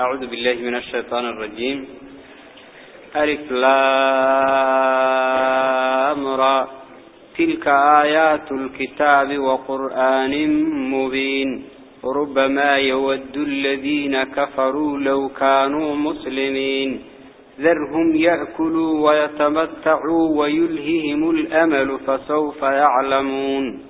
أعوذ بالله من الشيطان الرجيم. ألف لامرى تلك آيات الكتاب وقرآن مبين. ربما يود الذين كفروا لو كانوا مسلمين. ذرهم يأكلوا ويتمتعوا ويلههم الأمل فسوف يعلمون.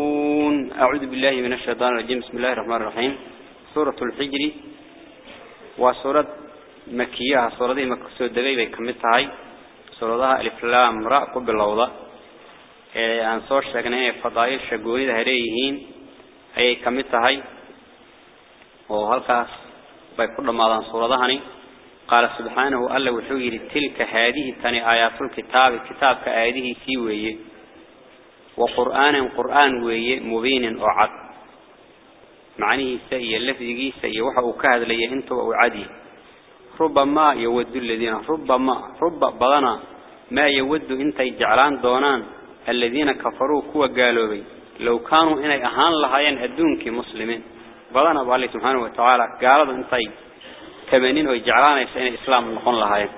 أعوذ بالله من الشيطان الرجيم. بسم الله الرحمن الرحيم. سورة الحجر وسورة مكية. سورة مكسو الدقيقة كمتهاي سورة الإفلام رأق باللوضة sheegnay inay fadaayisha goonida hareeyihiin ayay ka mid tahay oo halkaas bay ku dhamaadaan suuradahani قال سبحانه ألا وحوير تلك هذه تاني آيات الكتاب. كتاب كآياته سيوية وقرآن قرآن وية مبين أعد معنيه سيئة لفظه سيئة وحا أكاد لي أنت وأعدي ربما يود الذين ربما رب بضنا ما يود إنت يجعلان دونان. الذين كفروا كوا قالوا لو كانوا إني أهان لهايان أدونك مسلمين. بضنا بالله سبحانه وتعالى قالوا إنتي تمانين ويجعلان يسأل الإسلام نقول لهايان.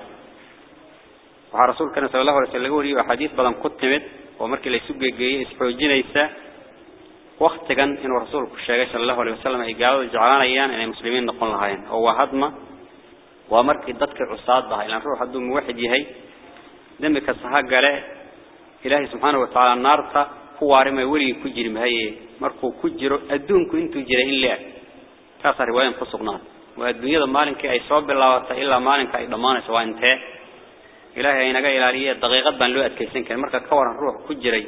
وحا رسول كان صلى الله عليه وسلم وريه وحديث بدن كتمت ومركي ليسوق جي اسحوجين يسا وقت كان إن رسول الشيخ صلى الله عليه وسلم قالوا جعلان أيان إن المسلمين نقول لهايان هو هضمه ومركي ضدك عصاد بها إلى روح هدوم واحد يهي دمك الصحاق قال إلهي سبحانه وتعالى النار هو عرما ولي كجر مهي مركو كجر أدونك انتو جرين لك كاسا رواية قصقنا والدنيا مالك أي صوب الله إلا مالك أي ضمان سواء انتهى إلهي أينك إلالية دقيقة بان لو أتكيسين كان مركا كورا روح كجري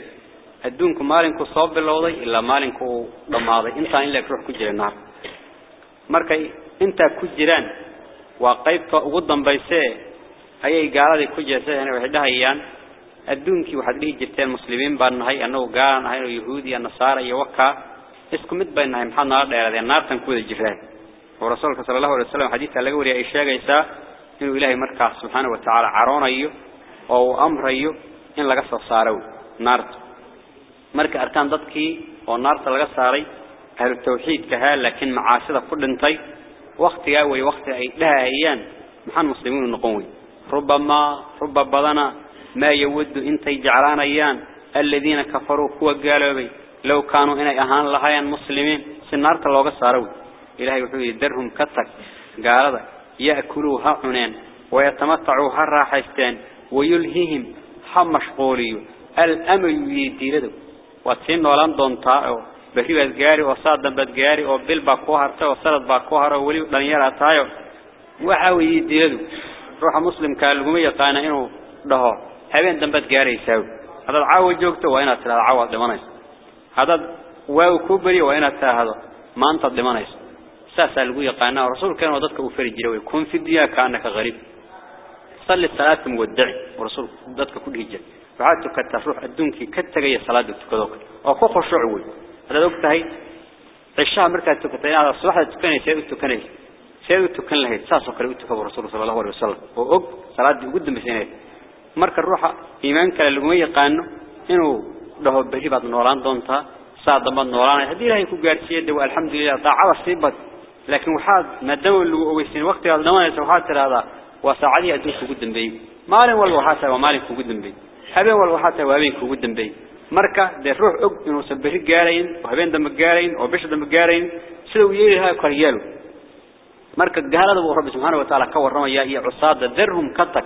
أدونك مالك صوب الله إلا مالك ضماضي انت إن لك روح كجر النار مركا انت كجران ayay gaaladii ku jeeseen waxay dhahayaan adduunkii waxaad dhihi jirteen muslimiin baan nahay annagu gaalan ahay oo yahuudi iyo nasaara iyo waka isku mid bay nahay maxaad nala dheeradeen naartan ku wada jiraan oo rasuulka sallallahu alayhi wasallam xadiiska laga wariyay ay sheegaysaa إنه إلهي مركا سبحانه وتعالى عرون أيه أو أمر أيه إن لغا سصاره نارت مركا أركان ضدكي ونار لغا ساري أهل التوحيد كهال لكن معاسدة كل انتي وقت ياوي وقت أي لها أيان محان مسلمون النقوين ربما ربما بضنا ما يود انتي جعران أيان الذين كفروا كوا قالوا لو كانوا هنا أهان لهايان مسلمين سنارت لغا ساره إلهي وحبه يدرهم كتك قال هذا يأكلوها عنين ويتمتعوا هالراحشتين ويلهيهم هم حمشقوليو الأمل يديردو واتسين نولان دونتاعو. بهيو أزجاري وصادن بدجاري وبيل باكوهرتا وصادت باكوهر وليو دانيالا تايو وحاو يديردو روح مسلم كالقومية طانا إنو دهو. هبين دان بدجاري يساو. هذا العاو الجوكتو وإنا تلا العاو دمانيس. هذا واو كوبري وإنا تلا هذا ما أنت دمانيس. ساس الجوية قانا رسول كان وضدك وفر الجرو يكون في الدنيا كأنك غريب. صل الصلاة مودعي. ورسول وضدك كل هجر فعادتك تروح الدنيا كتجي صلاة تكذوك. أخو خشوعي هذا وقت هاي عشاء مركزك تين على الصبح تكني سير تكني. سير تكن له ساس وكر وتكبر رسول صلى الله عليه وسلم. وق صلاة جد مسنة مرك الروح إيمانك الجوية قانو إنه ده بهي بعد نوران دونها صادمان نوران. هذه لا يكون قرشيه ده والحمد لله. طاعة لكن واحد ما دام الويسين وقت الدوام يسوحات ترى هذا وسعدي أدوس وجود بين مال والوحات ومالك وجود بين حبي والوحات وابنك وجود بين مركة ده روح أق إنه سبب الجارين وهبين دم الجارين وبش دم الجارين سلو يريها كريالو مركة جهل هذا ورب سبحانه وتعالى كور رما يا يا عصادة ذرهم كتك.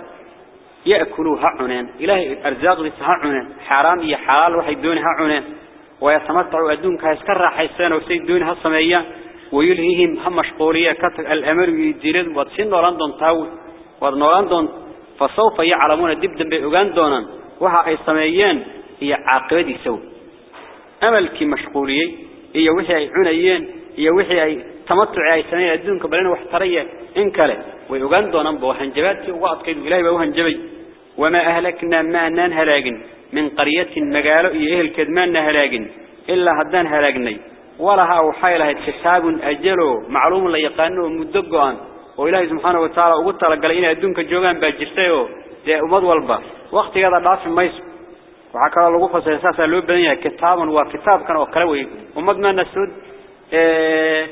يأكلوا هعنان إله أرزاق لسهعنان حرام يا حلال وحيدون هعنان ويا سمت عودون كهسكر راح يستان وسيدون هالصمية ويلهيهم هم مشغولية الأمر يديرين واتسين نوران تاوي ودنوران دون فسوف يعلمون دب دب بأغان دونا وها أي سميين هي عاقبة سو. أملك مشغولية هي وحي عنيين هي وحي أي تمتع أي سنين أدونك بلين وحترية إن كله ويغان دونا بوهنجبات وأطقيد إلهي بوهنجبي وما أهلكنا ما أنان هلاقن من قرية مقالة إيه الكدمان هلاقن إلا هدان هلاقني. ولها وحيلها كتاب أجله معلوم لا يقانه مدقان وإلهي سبحانه وتعالى وقلت لقل إنا أدونك جوغان باجرتيو دي أمد والبا. وقت هذا ضعف ميس. وحكرا لغو فسيساسا لو بنيا كتاب وكتاب كان وكلوي. أمد ما نسود. إيه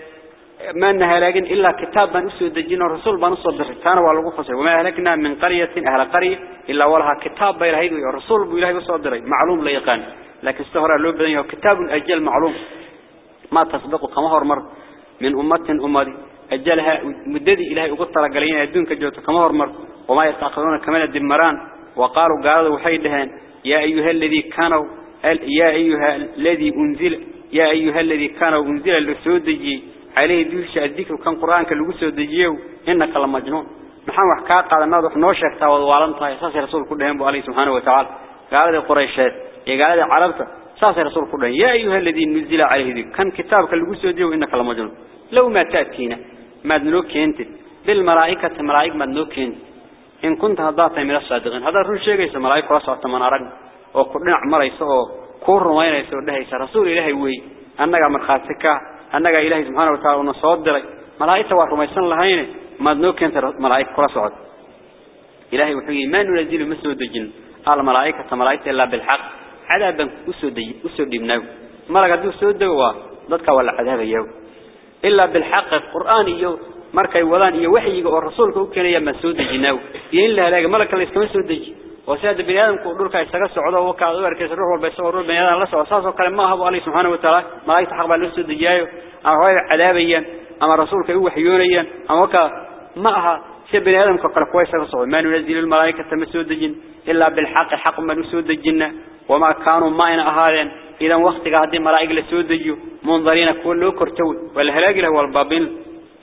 ما نهلاقن إلا كتاب بان أسود الجن والرسول بان أصدر كان والغو فسي وما أهلكنا من قرية أهل قرية. إلا ولها كتاب بيرهيد والرسول بإلهي بصدر معلوم لا يقان. لكن استهر لو بنيا كتاب أجل معلوم. ما تسبق كما مر من أمة أمة أجلها مددي إلهي أقول طلقلين يدون كجوت كما مر وما يستأخذون كمان الدمران. وقالوا قالوا وحيدهن. يا أيها الذي كانوا يا أيها الذي أنزل يا أيها الذي كانوا أنزل لسودجي. عليه دوش الذكر كان قرآن كاللغو سودجيو إنك لمجنون. محمد وحكا قال النار وحنوشك تاوض والنطا يساس رسول كلهم عليه سبحانه وتعالى. قال القريشات يا قال العربة ساس رسول كلهم يا أيها الذي نزل عليه ذكر. كان كتابك اللغو سودجيو إنك لمجنون لو ما تأتينا. ما دنوك أنت. بالملائكة ملائكة ما دنوك أنت. إن كنت هضاطا من الصادقين. هذا الرجل شيء يسمى ملائكة رسوة من أرق وكلنا عمر يسوه كور رمينا يسوه ده يسوه رسول إلهي وي. أنك مرخاتك أنك إلهي سبحانه وتعالى ونصوت دري. ملائكة ورميسان لهين ما دنوك أنت ملائكة رسوة إلهي وحيي ما ننزل الجن. قال ملائكة ملائكة إلا بالحق. عذابا أسودي أسوديناه ما رجعت أسود هو ضدك ولا عذاب يو إلا بالحق القرآن يو مرك يولان يو وحي يقو الرسول كوك كان يما سودجيناه يين له لاج ملك الله يستمس سودج وسادة بنيان كورك يستقص عضا وكعضو أركس روح بس روح بنيان الله سواساس وكلام ما هو الله سبحانه وتعالى ما لا يتحق بالله سودجيناه أما هو عذابيا أما رسولك يو وحيونيا أما وكا معها ma nunzilu malaa'ikata masuud dejin illa bil haqq haqq ma nusoo dejina wama kaanu ma ina ahaadeen idan waqtiga hadii malaa'ig la soo dejiyo munzarina kuwa loo kortay wal halaagi lahu wal babil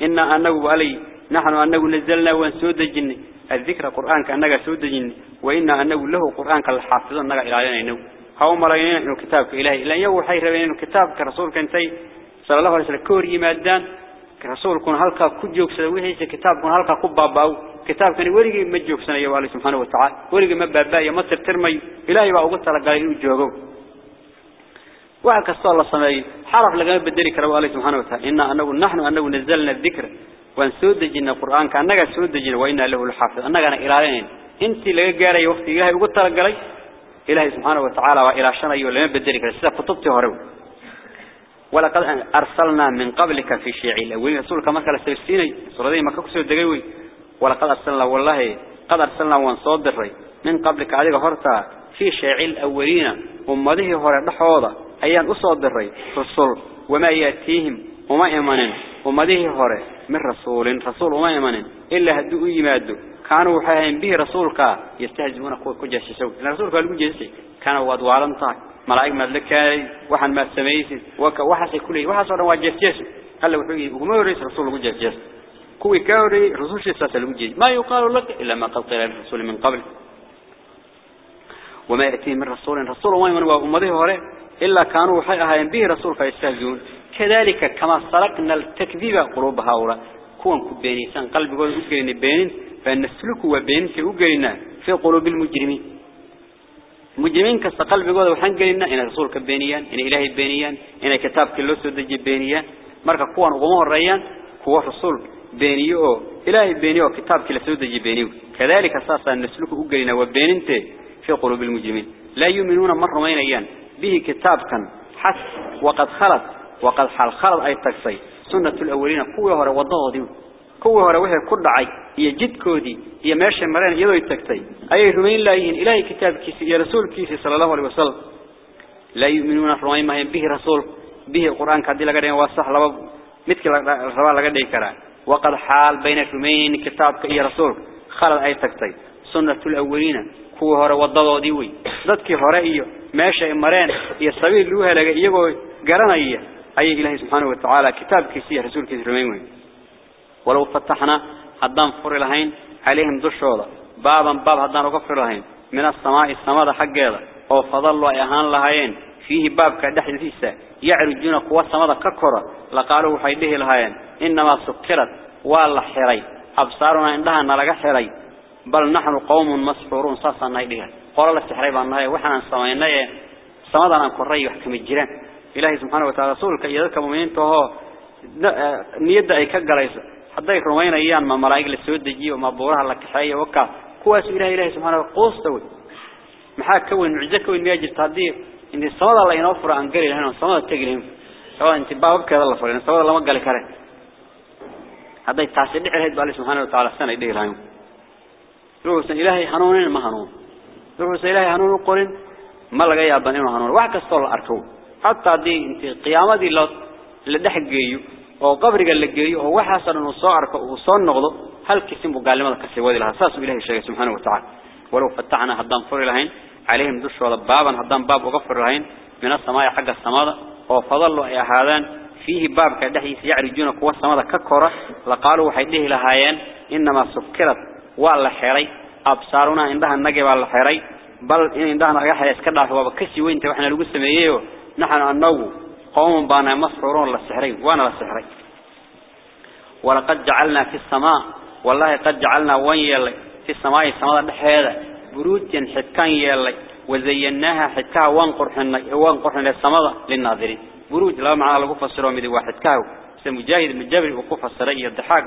إن أنه علي نحن أنه نزلنا ونسود جن الذكر قرآن كأنك سود جن وإن أنه له قرآن كالحافظ أنك إلى علينا هو مرينا إنه كتابك إلهي لأن يو حي ربنا إنه كتابك رسول كنتي صلى الله عليه وسلم كوري مادان كرسول كون هلكا كجوك سويه كتاب كون هلكا قبا باو كتاب كان ورقي مجوك سنة يا الله سبحانه وتعالى. ورقي مبابا يا مصر ترمي. إلهي بقى قلت لك قال يجوغو وهكذا الله سمعي. حرف لقى بدري كرب الله سبحانه وتعالى. إن أنه نحن أنه نزلنا الذكر. ونسود جنا القرآن كأنك سود جنا وإن له الحافظ. أنك أنا إلهين أنت لقى جاري وقت إلهي وقلت لك قالي إلهي سبحانه وتعالى وإلى شرعي ولا بدري كرب سيدا كتبت هرو ولقد أرسلنا من قبلك في شيعي الأولين رسولك مثلا سيستيني سورة دي مكاكو سود دقيوي ولقد أرسلنا والله قد أرسلنا وانصود الري من قبلك عليك هرتا في شيعي الأولين. ومضيه هرتا حوضة أيان أصاد الري رسول وما يأتيهم وما يمنن. ومضيه هرتا؟ من رسول رسول وما يمنن. إلا هدو يمادو كانوا حيهم به رسولك. يستهزئون أخوة كجاشسوا إن رسولك قالوا جيسي كانوا وادوالا طاق ملايك مدلكاي وحن ما سميسي وك وحسي كله وحصر واجس جيسو هلا وحوي وما يريس رسول وجس جيس كوي كاوري رسول شيسات الوجي ما يقال لك إلا ما قد قيل الرسول من قبل. وما يأتي من رسول رسول وما يمن وأمضيه هوري. إلا كانوا حيهم به رسولك يستهزئون كذلك كما سلكنا التكذيب قلوب هؤلاء. كون كبينيسان قلب قول أجرين بينين فنسلك وبينك أجرنا في قلوب المجرمين. مجرمين كست قلب قول وحن قلنا إن رسولك بينيان إن إلهي بينيان إن كتابك اللوس ودج بينيان. مركا كوان أغمه الريان كوا رسول بينيو إلهي بينيو كتاب كلا سود بينيو. كذلك أساسا نسلك أجرنا وبينته في قلوب المجرمين. لا يؤمنون مرة ما ينيان. به كتاب كان حس وقد خلط وقد حال خلط أي تكسي. سنة الأولين قوة وضعه وحي كل عي هي جد كودي هي ماشي مرين يدو يتكسي أي رمين لا يهين إلهي كتاب كيسي يا رسول كيسي صلى الله عليه وسلم لا يؤمنون رمين ما به رسول به القرآن كادي لقدين وصح لبا مثل الروا لقدين كرا وقد حال بين رمين كتاب يا رسول خلط أي تكسي سنة الأولين kuwa hore wadadoodii way dadkii hore iyo meesha ay mareen iyo sabiil loo helay iyagoo garanaya ayay ilaahay subhanahu wa ta'ala kitaabkiisa iyo rasuulkiisa rumayn way ولو فتحنا حدان فر لهين عليهم دشولا بابا باب حدان وقفر لهين. من السماء السماء حق هذا أو فضلوا أهان لهين. فيه باب كدح الفيسة يعرجون قوة السماء ككرة. لقالوا حيده لهين. إنما سكرت والله حري أبصارنا عندها نلقى حري بل نحن قوم مسحورون صاصا نايدها قول الله سحري بأنها وحنا السماء نايا السماء نايا كرية وحكم الجيران. إلهي سبحانه وتعالى رسولك يذكر مؤمنين توهو. آه، نيدا أي كغليسه كجليس حتى يكرمين أيام ما ملاك للسود دجي وما بورها لك حي وكا كواس إله إلهي سبحانه قوس توي محاك كون معجزة كون مياجر تهديه إن السمد الله ينوفر عن قري لهنا السمد تجريهم سواء انت باب كذا الله فرين السمد الله ما قال كره هذا التعسير عليه بالله سبحانه وتعالى سنة يديه لهم روح إلهي حنون ما حنون روح إلهي حنون قرن ما لقى يا بني حنون واحد كسر أركو حتى دي انت قيامة دي لو لدح جيو أو قبر قال جيو أو واحد صار نصار وصار نغض هل كسم بقال ما كسر وادي لها أساس إلهي شيء سبحانه وتعالى ولو فتحنا هدام فر لهين عليهم دش ولا بابا هدام باب وغفر لهين من السماء حق السماء وفضلوا يا هذان فيه باب كدحيس يعرجون قوة السماء ككرة لقالوا حيده لهايان إنما سكرت waa la xiray absaaruna indhaha nage waa la xiray bal in indhaha naga xiray iska dhaaf waa kasi weynta waxna lagu sameeyo naxan anagu masxurun la sixray waana la sixray ولقد جعلنا في السماء والله قد جعلنا وين يلي؟ في السماء السماء دحيده بروجا حكان يلي وزيناها حكا وان قرحنا وان قرحنا السماء للناظرين. بروج لا معنى لو فسروا ميد واحد كاو. مجاهد من جبل وقف السريه الضحاك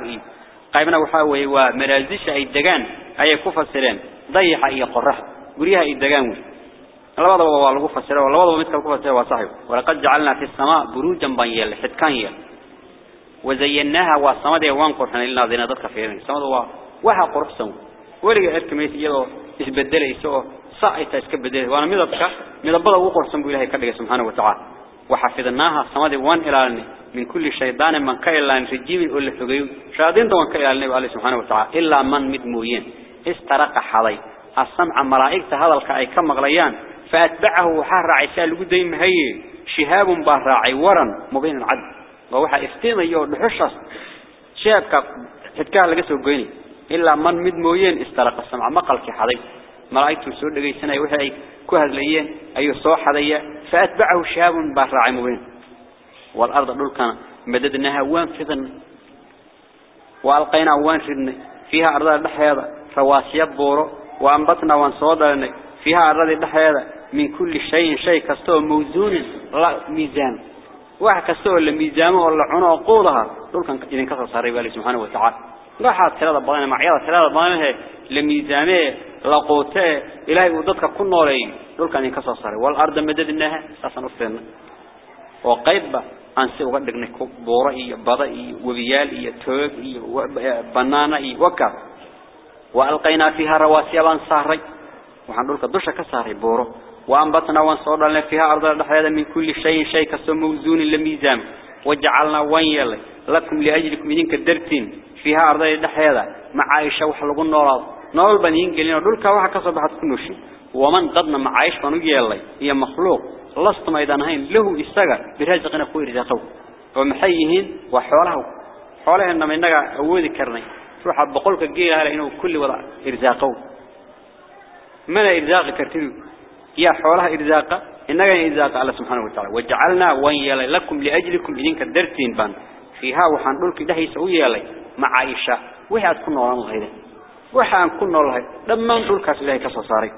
qaybna waxa weeye waa maraasisha ay degaan ayay ku fasireen dayaxa iyo qorax guriyaha ay degaan weey labadaba waa lagu fasiray oo labadaba mid kale ku fasiray waa sahib walaqad ja'alna fi samaa burujan banyal xidkan yeel وزيناها وسمده وان قرحنا لنا ذينا dadka fiirin samada waa waxa quruxsan waliga arkamaysa iyadoo isbedelayso saayta iska bedelay waana midabka midabada ugu quruxsan buu ilaahay ka dhigay subhanahu wa ta'ala وحفظناها سماد وان إلالني من كل شيطان من كإلان رجيم ولا حقيو شياطين دوان كإلالني بالله سبحانه وتعالى إلا من مدموين استرق حضي السمع ملائكة هذا الكأي كم غليان فأتبعه وحار عيسى لقديم هي شهاب براعي ورن مبين العدل. ووحى افتين ايو لحشص شهاب حدكاه لقسوا قيني. إلا من مدموين استرق السمع. مقلك حضي. ملائكة سود لقي سنة وحي كهد ليين. أي صوح هذية فأتبعه شهاب براعي مبين. والأرض دول كان مددناها وان فضن وألقينا وان فضن فيها أرض الدحيضة. رواسي بورو. وأنبطنا وان صودرنا فيها أرض الدحيضة. من كل شيء شيء كستوى موزون لا ميزان واحد كستوى الميزان ولا عنا وقودها دول كان إذن كسر صاري بالي سبحانه وتعالى. راحت ثلاثة بضانة معيادة ثلاثة بضانة لميزانه لقوته. إلهي وددك كل نورين. دول كان إذن كسر صاري والأرض مددناها أساسا أفرنا وقيبة aan si uga dhignay booro iyo bada iyo wabiyaal iyo toog iyo banaana iyo waka wa alqayna fiha rawasiya ban saaray waxaan dhulka وأنبتنا وانصرنا فيها أرض الحياة من كل شيء شيء كسموزون للميزان وجعلنا وينيل لكم لأجلكم إنك درتين فيها أرض الحياة معايشة وحلق النراض نور بنين قلنا دول كواح كصبحت كنوشي ومن قدنا معايش ونجي الله. هي مخلوق. لستم إذا نهين له إستقر برزقنا قوي رزقه. ومحيهين وحوله. حوله إنما إنك أود كرني. روح بقولك الجيل هذا إنه كل وضع إرزاقه ما لا إرزاق كرتيه يا حولها إرزاقة. إنك إرزاق الله سبحانه وتعالى. وجعلنا وين لكم لأجلكم إذن كدرتين بان. فيها وحنقول كده يسوي لي معايشة وهي تكون وراء غيره. وحن كنا الله لما نقول كاس الله كسصاري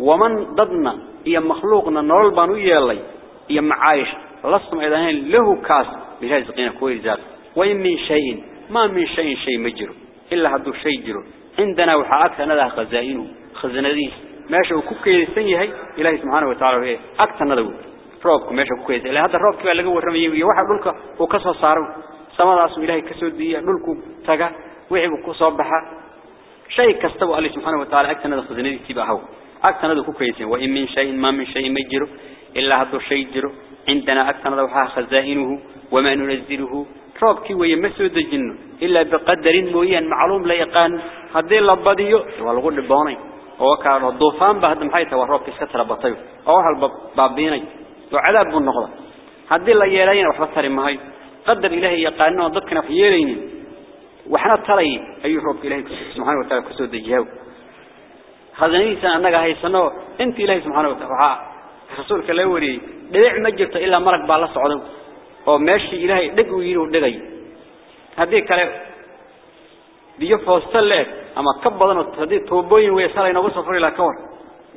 ومن ضدنا. هي مخلوقنا نول بانو يلي. هي معايش لصم إذن له كاس. برزقنا كوي رزاق وإن من شيء. ما من شيء شيء مجره إلا هدو شيء جره عندنا وحاكتنا ذا خزائنه. ماشي وكوكي سنيهي إلهي سبحانه وتعالى هي أكتنا ذا روبك ماشي كوكي إلا هذا الروبك بقى لقوا الرمي يوحى دولك وكسر صاروا سما راسم إلهي كسود دي دولك تجا وعب كصبحة شيء كستوى الله سبحانه وتعالى أكتنا ذا خزنديس تبقى هو أكتنا ذا كوكي وإن من شيء ما من شيء مجره إلا هدو شيء جره عندنا أكتنا ذا وحا خزائنه وما ننزله روبكي ويمسود الجن إلا بقدر معلوم لا يقان هذه اللباديو والغو دبوني oo ka doofaan ba hadda maxay tahay roobka iska tara batay oo hal baabinay oo cadaab buu noqday hadii la yeelayna waxba tari mahay qadar ilaahay yaqaano dadkana wax yeelaynin waxna taray ayuu roobka ilaahay subhanahu wa ta'ala ku soo dejiyo khazaniisa anaga haysano inta ilaahay subhanahu wa ta'ala rasuulka la wariyay dhibic ma jirto ilaa marag baa la socdo oo meeshii ilaahay dhig uu yiri uu dhigay hadii kale biyo foosta leeg ama ka badan oo hadii toobooyin way salay nagu safar ila ka war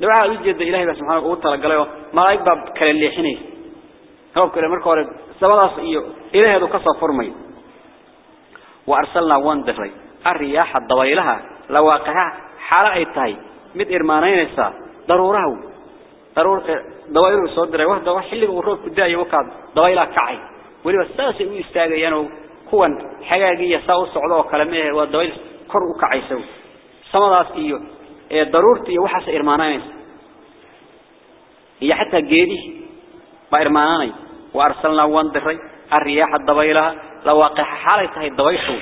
dhawaca u jeeda ilaahay subhanahu wa ta'ala galay malaa'ig baa kala leexinay hoob kale marka hore sabadaas iyo ilaahay ka safarmay wa arsalna wan diray arriyaha dabaylaha la waaqaha xala ay tahay mid irmaanaynaysa daruuraha daruur dabaylu soo diray wax xilliga uu roobku daayo wakaad dabayla kacay waliba saasay u istaagayaan kuwan xagaagiya saa u socdo oo kale meehe waa dabayl kor u kacayso samadaas iyo ee daruurta iyo waxaas irmaanaynaysa iyo xataa geedi ba irmaanay wa arsalna wan diray arriyaha dabaylaha la waaqaha xalay tahay dabayshu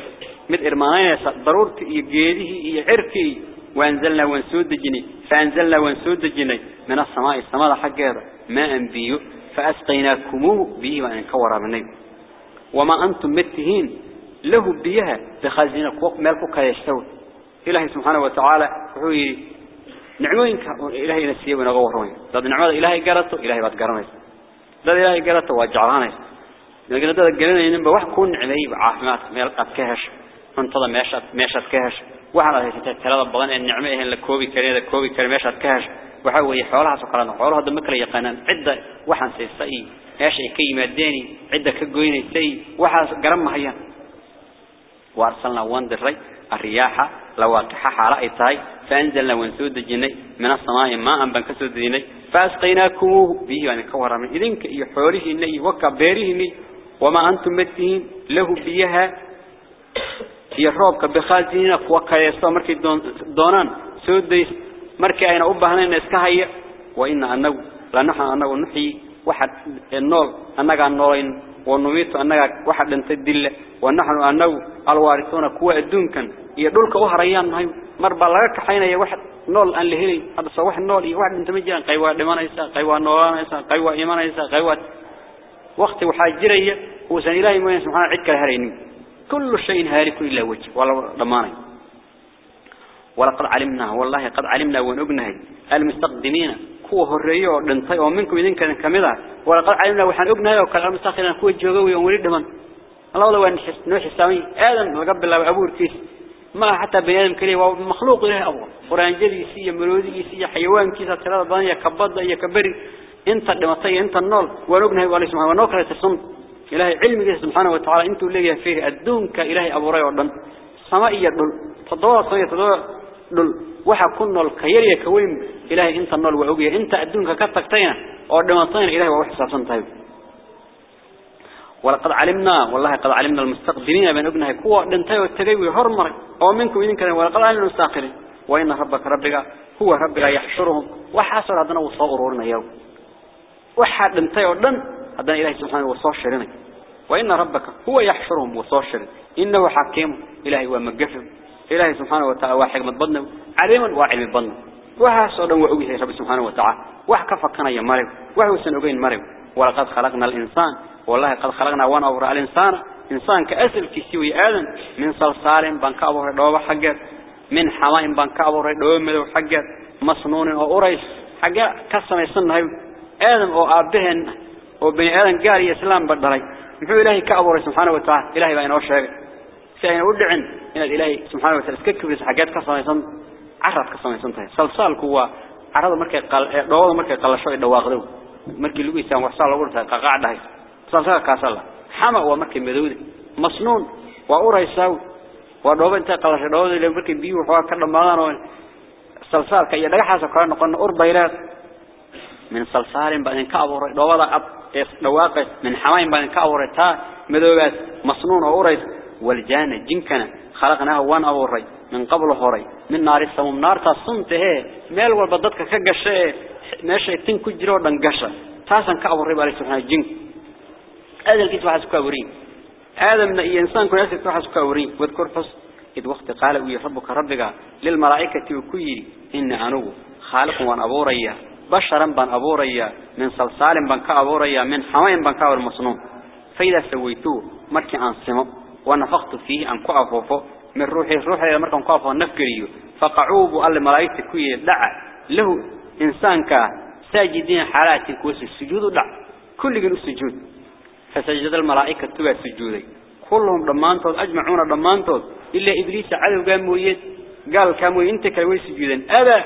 mid irmaanaynaysa daruurta iyo geedihi iyo cirkii وانزلنا وانسودجني فانزلنا وانسودجني من السماء السماء حقها ماء بيو فأسقيناكموه به وأن كورا مني وما أنتم متهين. له بيها بخازين قوق مالكو كيشتوي إلهي سبحانه وتعالى وحوي نعموينك إلهي نسيه ونغورون ضد نعمة إلهي قرأته إلهي بات قرنيس ضد إلهي قرأته وجعرانيس لكن ضد قلنا ينبا وحكون عمي بعافمات مالك أبكهش انتظر ماشات ماشات كهش. waxaad haysataa talada badan ee nicmo ahayn la koobi karin la koobi karin meeshaad ka hesho waxa weeye xoolaha cidda waxaan siisay ay ka yimaadeen cidda ka goynaysay waxaas garan mahayaan وارسلنا وندري الرياح لواقحة تاي فانزلنا ونسود جني من السماء ماء بان كسود جني فاسقيناكموه به يعني كورا من إذنك يحوله إني وكبيره إني وما أنتم متين له بيها iyo roobka bikhaazina kuwa kaysto markay doonaan soo deys markii ayna u baahnayn iska haya wa inna anagu la naxna anagu nuxi waxa nool anaga noolayn wa numiitu anaga waxa dhintay dille wa naxnu anagu alwaarithuna kuwa adduunkan iyo dhulka u harayaan nahay marba laga kaxaynaya wax nool aan la helin hada soo wax nool iyo wax dhintay ma jiraan qayb waa dhimanaysa qayb waa noolaanaysa qayb waa imanaysa qayb waa waqti waxa jiraya uu san ilaahay mooyaan subhanahu cid kale haraynin كل شيء هالك إلا وجه ولا ضمانه ولقد علمنا والله قد علمنا ونبنه المستقدمين كوه الريو دنتي ومنكم إذن كان كمذا ولقد علمنا وحن أبنه وكان المستقدمين كوه الجوغوي ومريد من الله والله وان نوح السامي آدم وقبل الله أبور كيس ما حتى بني آدم كليه ومخلوق له أبو قرآن جدي سي ملودي سي حيوان كيسا ثلاثة ضانية كبضة يكبري انت دمطي انت النول ونبنه والله سبحانه ونوكرة الصمت إلهي علمه سبحانه وتعالى أنتوا اللي فيه الدونك إلهي أبو رأي وردن سمائية دل تضوى صمية تضوى دل وحا كنا الكيرية كوين إلهي أنت النول وعوية أنت الدونك كتكتين وردمطين إلهي ووحي سابسان طيب ولقد علمنا والله قد علمنا المستقدمين بين ابنها كوا دنتي والتقوي هرمر أو منكم إذن كان ولقد علمنا المستاخرين وإن ربك ربك هو ربك يحشرهم. وحاصل هذا وصورنا يوم. وحا دنتي ودن هذا إلهي سبحانه وصاشرنا وإن ربك هو يحشرهم وصاشر إنه حكيم. إلهي ومقفم إلهي سبحانه وتعالى وحكمة بدنه عليما وعلم بدنه وحاسودا وعويه رب سبحانه وتعالى. وحكفك كان يمرب وحوسن أبين مرب ولقد خلقنا الإنسان. والله قد خلقنا وأنا أورا الإنسان. إنسان كأسل كسيوي آدم. من صلصال بانك أبوه دوابة حقات من حماء بانك أبوه دوابة مدو حقات مصنون وأوريس حقات كسم يسنه آدم أو أبهن وبني آدم قال إسلام بدلي محو إلهي كأبوه سبحانه وتعالى. إلهي بأين أوشيك سيئن أدعن إن الإلهي سبحانه وتعالى سككبس حقات كسم يسن عرض كسم يسنته صلصال كوا عرض مركي قل دوابة مركي قل شوي دواقدو مركي لقي سام وحصال لغورتها قاعدة صلصال كاسلا حما ومركي مدود مصنون وأوريساو ودوب انت قلش دوب اللي مركي بيو وحوا كدمادان salsaalka iyo dhagaxaas kala noqon ur bayraad min salsaalin baan ka abuuray dhoobada ab ee dhawaaqay min xamayn baan ka abuuray taa madoogaas masnuun oo urays wal jaana jinkana khalaqnaa waan abuuray min من قبل هوري من نار السموم. نار تصنته ميل والبددك كجشة ماشى تين كجرو دن جشة تاسن كعب الربا لسنا جن. هذا الكتاب حس كوري هذا من أي إنسان كل هذا الكتاب حس كوري وذكر فص إذ وقت قال ويا ربك ربك للملائكة وكيري إن أنو خالق وأنا أبوريا بشرا بن أبوريا من صلصال بن كأبوريا من حوين بن كأور مصنوم فإذا سويتو مركي أنصمو ونفقت فيه أن كأفوفو من روحي روحي مركي عن كأفو نفكريو فقعوب قال الملائكة كوي دعا. له إنسان كا ساجدين حالات كوس السجود دعا. كل جن السجود. فسجد الملائكة تبع سجودي. كلهم ضمانتهم أجمعون ضمانتهم إلا إبليس عدو قام قال كامو انت كوي سجودا أبا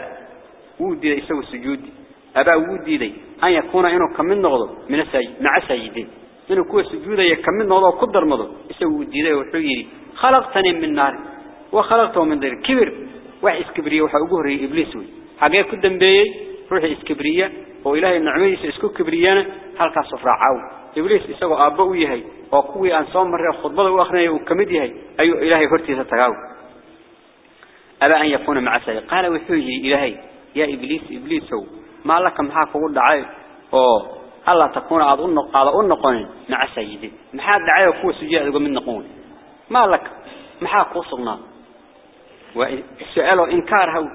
ودي يسوي السجود. أبا ودي دي أن يكون إنه كمن نغضو من السجد مع سيدين إنه كوي سجودا يكمن نغضو وقدر مضو يسوي ودي دي وحيري. خلقتني من نار وخلقته من ذلك كبر واحد إسكبرية وحقوهري إبليس حقيقة كدن بي روحي إسكبرية وإلهي النعمي إسكو كبريانا هل كاسف رعاو إبليس يسوي أبا يهي وقوي أن صوم مرة خطبة وأخرى وكمد يهي. أي إلهي هرتي ستقاو أبا أن يكون مع سيد. قال وحوجي إلهي يا إبليس إبليس ما لك محاك قول دعاي. أوه تكون عاد أنق على أنقون مع سيدي محاد دعاي وكو سجاء من نقون ما لك محاك وصلنا. والسؤال إنكار هو.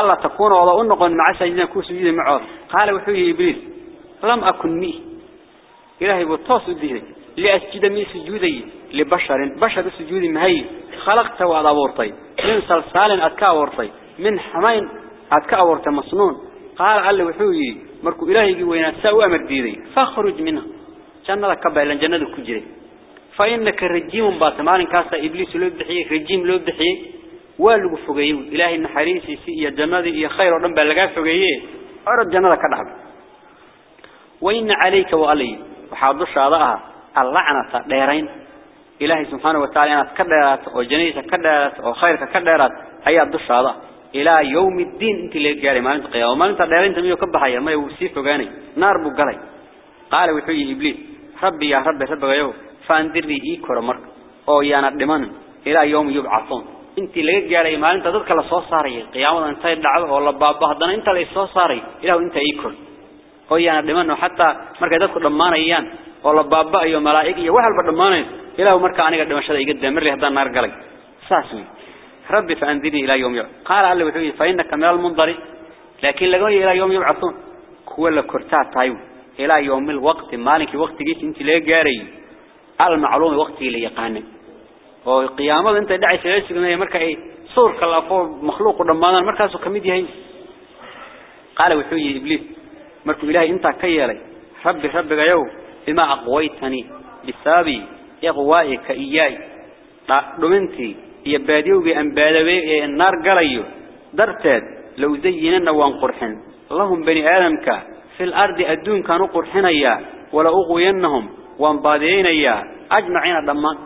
الله تكون على أنقون مع سيدنا كو سجاء معه. قال وحوجي إبليس لم أكن ميه إلهي بطاس الدهري لأسجد من سجودي لبشر. بشر سجودي مهي. خلقت وعلى ورطي. من صلصال أتكا ورطي. من حمين أتكا ورطي مصنون. قال على وحوي مركو إلهي وين سوى أمر ديدي فاخرج منها. جنة لك بإلى جنة كجري فإنك رجيم باتمان كاسا إبليس لو بحيه رجيم لو بحيه والو فوقيه إلهي النحريسي سي جنة يا خير ورنبا لقا فوقيه أرد جنة لك دعب وإن عليك وعلي وحاضر شاضعها اللعنة ديرين. إلهي سبحانه وتعالى أنا تكدرت وجنيسة كدرت وخيرك كدرت هيا الدر شاضع إلى يوم الدين انت اللي قالي ما انت قيام وما أنت ديرين تميو كبحيا ما يوسيف وقاني. نار بقلي قال وحي إبليس ربي يا ربي ربي غيو فاندرني إيكور مرك أو يانا دمان إلى يوم يبعثون انت اللي قالي ما انت ضدك لصوص صاري قيامة انت يدعوه والله بابا هدنا انت اللي صوص صاري إلى انت إيكور hooyana dhimano hatta markay dadku dhamaanayaan oo la baabaayo malaa'ig iyo wax walba dhamaanay ilaahu marka aniga dhimashada iga daamir haddaan naar galay saas weey rabbi fa andini ila yawm qala alla wuxuu fa innaka min al-mundari laakin laga ila yawm yub'athun kuwa la kortaa tayo ila yawm al-waqt maalinki waqtigiisa intii la gaaray المعلوم وقتي لي قانه هو القيامة أنت دعي سيرسلنا يا مركع إيه؟ صور كلافو مخلوق ولا ما أنا مركع هين. قال وحوي إبليس مرك إلهي أنت كيالي رب رب جاو بما أقويتني بسابي يا قوائي كإياي لا دومنتي يا باديو بأن بادوي إيه النار جريو درتاد لو زينا وان قرحن اللهم بني آدم في الأرض أدون كانوا قرحنا يا ولا أقوينهم ajmacina dhammaan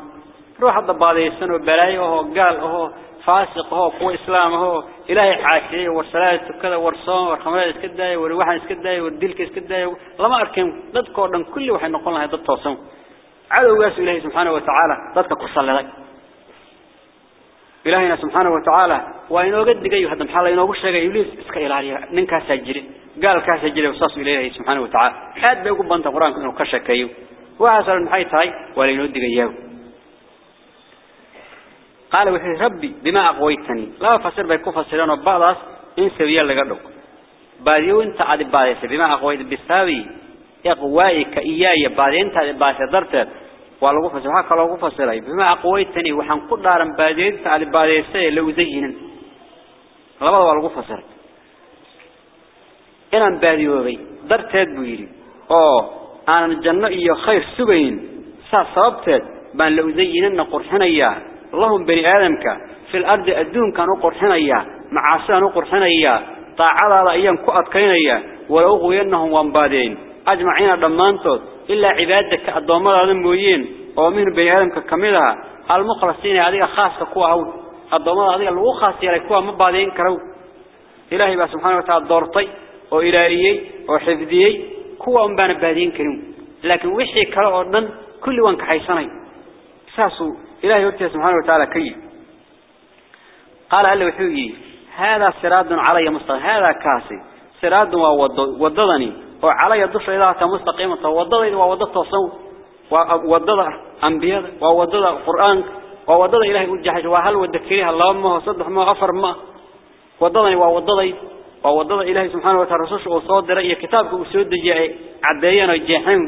ruux hadda baadiyeysan oo balaayo oo gaal oo فاسق هو قوة إسلام هو إلهي حاشية والصلاة كذا والصوم والخمرات إسكداية والوحن إسكداية والدلك إسكداية لما أركن ضد كordن كل واحد نقول لها ضد توصم عدو ياس إلهي سبحانه وتعالى ضدك قصة لك إلهينا سبحانه وتعالى وإنه قد جاي هذا محل إنه وش جاي إبليس إسك إلهي ننكا سجري قال كاس سجري وصاص إلهي سبحانه وتعالى حد بيقول بنت قرآن كأنه كشكيو وعسر المحيط هاي ولا ينود جايو قال وحي ربي بما أقويتني لا فسر بيكون فسران وبعض إن سويا لقدوك بعديو انت عاد بعديس بما أقويت بالساوي. إقوائك إياي بعدين انت عاد بعديس درت. ولو فسر هكا لو فسر بما أقويتني وحن قدارا بعدين انت عاد بعديس لو زينا لبضا ولو فسر إنان بعديو بي درت بويري. أوه أنا الجنة إيا خير سبين سا صابتت بان لو زينا قرحنا إياه اللهم بني آدمك في الأرض أدون كانوا قرحنيا. معاصيان قرحنيا. طاعة على أيام كأتكينيا ولو غوينهم وانبادين. أجمعين دمانتود إلا عبادك الضوامر المويين oo min bani aadamka kamida المخلصين هذه خاصة كوا أو. الضمان هذه اللي خاصة يعني كوا ما بعدين كرو. إلهي بس سبحانه وتعالى دورتي. وإلهي وحفظي كوا أم بان بعدين كريم لكن وحي كرو أردن كل وان كحيساني ساسو إلهي وتعالى سبحانه وتعالى كي قال هل وحيي هذا سراد علي مستقيم هذا كاسي سراد ووضضني وعلي الضفر إذا مستقيمة ووضضني ووضضت وصو ووضض أنبياء ووضض القرآن ووضض إلهي وجهش وهل وذكريها اللهم صدح ما غفر ما وضضني ووضضي ووضض إلهي سبحانه وتعالى رسوش وصاد رأي كتابك وسود جاء عديان الجحيم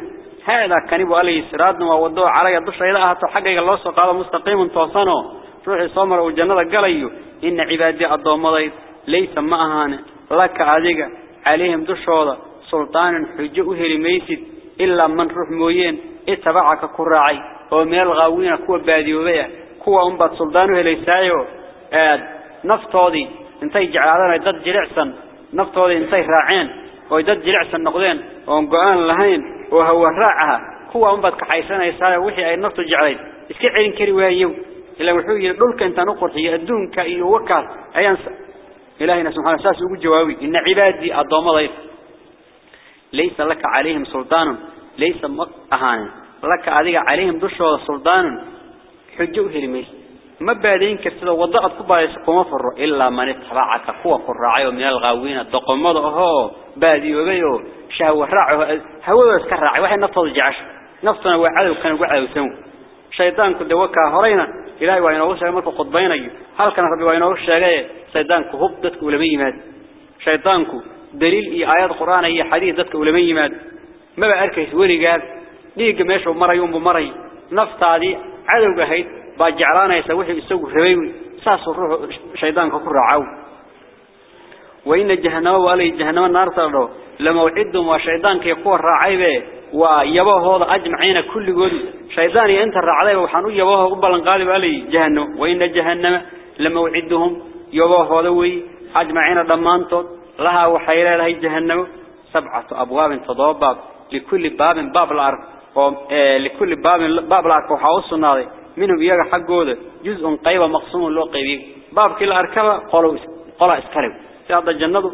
هذا كان يبقى عليه سراد ووضض علي الضفر إذا أهتو حقك الله سقال مستقيم توصنه. روحي صامر والجنة قاليو إن عبادي الضوامضي ليس معهان لك عذيك عليهم دشوضة سلطان حجة أهل ميسد. إلا من روح مويين اتبعك كراعي. ومن الغاوين كوا باديوبيا كوا أنبات سلطانه ليسايو آد. نفتوضي. انتي جعلنا داد جلعسا نفتوضي انتي راعين ويداد جلعسا نقدين وانقعان لهين وهو راعها كوا أنبات كحيسانا يسايو وحي أي نفتو جعلين اسكي عين كري وايو إلا وحوي دولك انت نقر هي الدون كأي وكال أيان إلهنا سبحانه ساس يقول جوابي إن عبادي الضوامضي ليس لك عليهم سلطان ليس أهان لك عليهم دشوا سلطان حجوا هرميس ما بعدين كسر وضعت كبار يسقون فر إلا من اتبعك قوة قراعي من الغاوين الدقمض هو بادي وبيو. شهوة راعي هو بس كراعي واحد نفط الجعش. نفطنا وعلو كان وعلو سمو شيطان كده وكا هرينا. وين وصل مركو قطبين أيه هل كان ربي وصل شيء شيطان كهب دتك ولمي مات. شيطانك دليل إيه آيات قرآن أي حديث دتك ولمي مات. ما بأركيس ورقاد ديق ماشو مرة يوم بمري نفط هذه عدو جهيد باجعلانا يسوي يسوي ربيوي ساس الروح شيطان كفر عاو وإن جهنم وعلي جهنم النار ترى لما وعدهم وشيطان كيكون راعيبه ويبوه هذا أجمعين كل جود شيطان أنت الرعاية وحنو يبوه قبل قالب علي جهنم وإن جهنم لما وعدهم يبوه هذا وي أجمعين ضمانته لها وحيلة لها جهنم سبعة أبواب تضباب لكل باب باب الأرض لكل باب باب الأرض وحوصنا هذا منهم يجا حقوده جزء قيبة مقسوم له قيبي باب كل أركبة قالوا قلا إسكرب هذا الجنة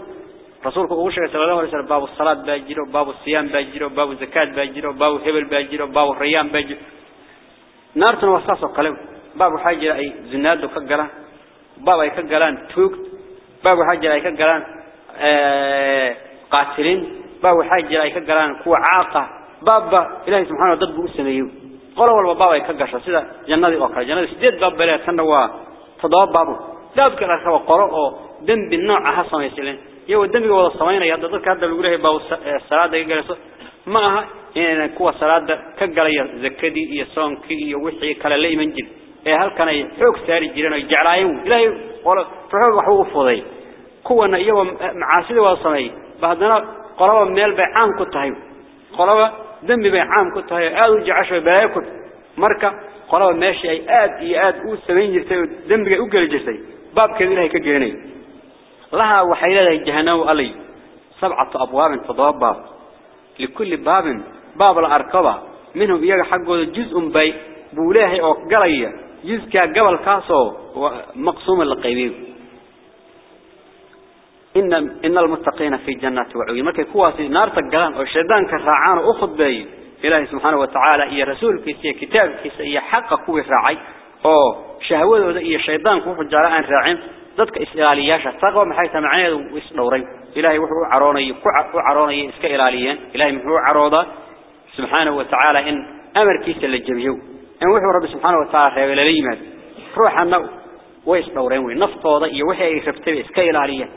رسولك أوشك صلى الله عليه وسلم باب الصلاة باجره باب الصيام باجره باب الزكاة باجره باب هبل باجره باب الريان باجره نارتنا وصاص وقلب باب حاجة أي زناد وكجران باب أي كجران توك باب حاجة أي كجران قاتلين باب حاجة أي كجران كوا عاقة باب إلهي سبحانه ضد بوسنيو قال والله باب أي كجرش سيدا جنة أخرى جنة سديد باب بلا تنوى تضاب بابه لا بكرة كوا قراء دم بالنوع حسن يسلين يو الدم ولا الصمين يا ضدك هذا بيقول له باو الصلاة يجلس معها إن كوا صلاة كجلية زكدي يصوم كي يوحي كلا لي من جل إيه هل كان يحوك ساري جيران يجعلهم إلهي ولا فحوك وحوه فضي كوا نيو معاصي والصمين بعدنا قرابة ميل بعام كتاهم قرابة دم بعام كتاهم آدو جعش بلاكت مركا قرابة ماشي أي آد إي آد أو سمين جرتي بقى أوجل جرتي. باب كذي إلهي كجرني لها وحيلة جهنم علي سبعة أبواب تضاب لكل باب باب الأركبة. منهم يجا حقه جزء بي. بولاه أو قلية. جزء كقبل كاسو. مقسوم للقيبين إن إن المتقين في جنة وعيون. ما كواسي نار تجان أو شدان كرعان أخذ بي. إله سبحانه وتعالى هي رسول كسي كتاب كسي حق كوي رعي أو شهود هي شدان كوف جراء رعين ضدك إسرائيلية شتقو حيث معين وسنورين إلهي وحو عروني كوع عروني إسرائيلية إلهي وحو عروضة. سبحانه وتعالى إن أمر كيس للجميع إن وحو رب سبحانه وتعالى خير لليمد روح النو ويسنورين وينفط هذا يوحي إسرائيلية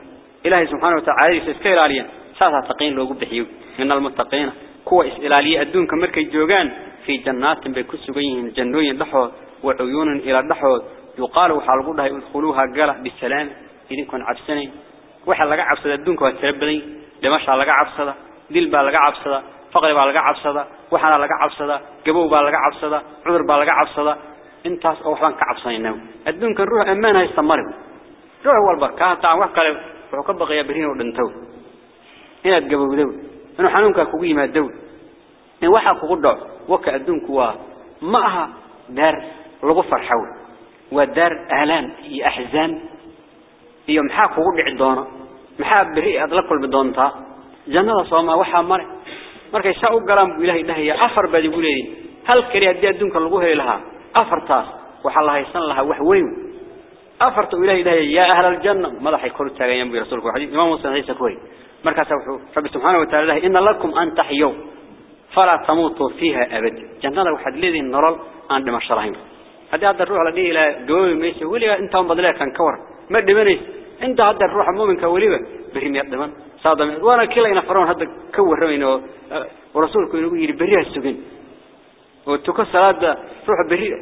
إلهي سبحانه وتعالى يسكي الاليين ساسا تقين لوغو بحيو. من المتقين كوا إس الالي أدون كمركة جوغان في جنات بكسوغيهن جنوين لحوظ وعيون إلى لحوظ يقالوا حالقودها يدخلوها قالة بالسلام. إذن كون عبسنين وحا لغا عبسد أدون كوا تربلين لمشا لغا عبسد. دلبا لغا عبسد. فقر با لغا عبسد. وحا لغا عبسد. قبو با لغا عبسد. عذر با لغا عبسد. انتاس أوحان كعبسنين أدون كان روح أمان هاي استمره روح والبركات. عن وحق wuxuu ka baqayaa bariin oo dhinto inaad gabowdo inuu xanuunka kugu yimaado in waxa kugu dhaco waka adduunku waa معها دار لغو فرحو ودار أهلان يا أحزان يوم حاكو وقع الدونة محاب بريء أدلكوا البدونتا جنة صوما وحا مره markay saa u galaan buu ilaahay dhahayaa afar baad igu leeyihiin hal kali haddii adduunka lagu heli lahaa afartaas waxaa la haysan lahaa wax weyn أفرت إليه إليه يا أهل الجنة. ما راح يكون تغيين برسولك وحديث إمام مسلم حديث كوي. مركز سبحانه رب سبحانه وتعالى له إن لكم أن تحيوا فلا تموتوا فيها أبدا جنة الوحد لذي نرل عند مشرهين هذا هذا الروح الذي إلى قوي ميسي ولي أنتم بدلها كان كور. ما دمانيس أنت هذا الروح المؤمن كوليبا بهم يقدمان صادم. وأنا كلا ينفرون هذا كور رمين آه، ورسولك يقول بريه السجن. وتكسر هذا روح بريه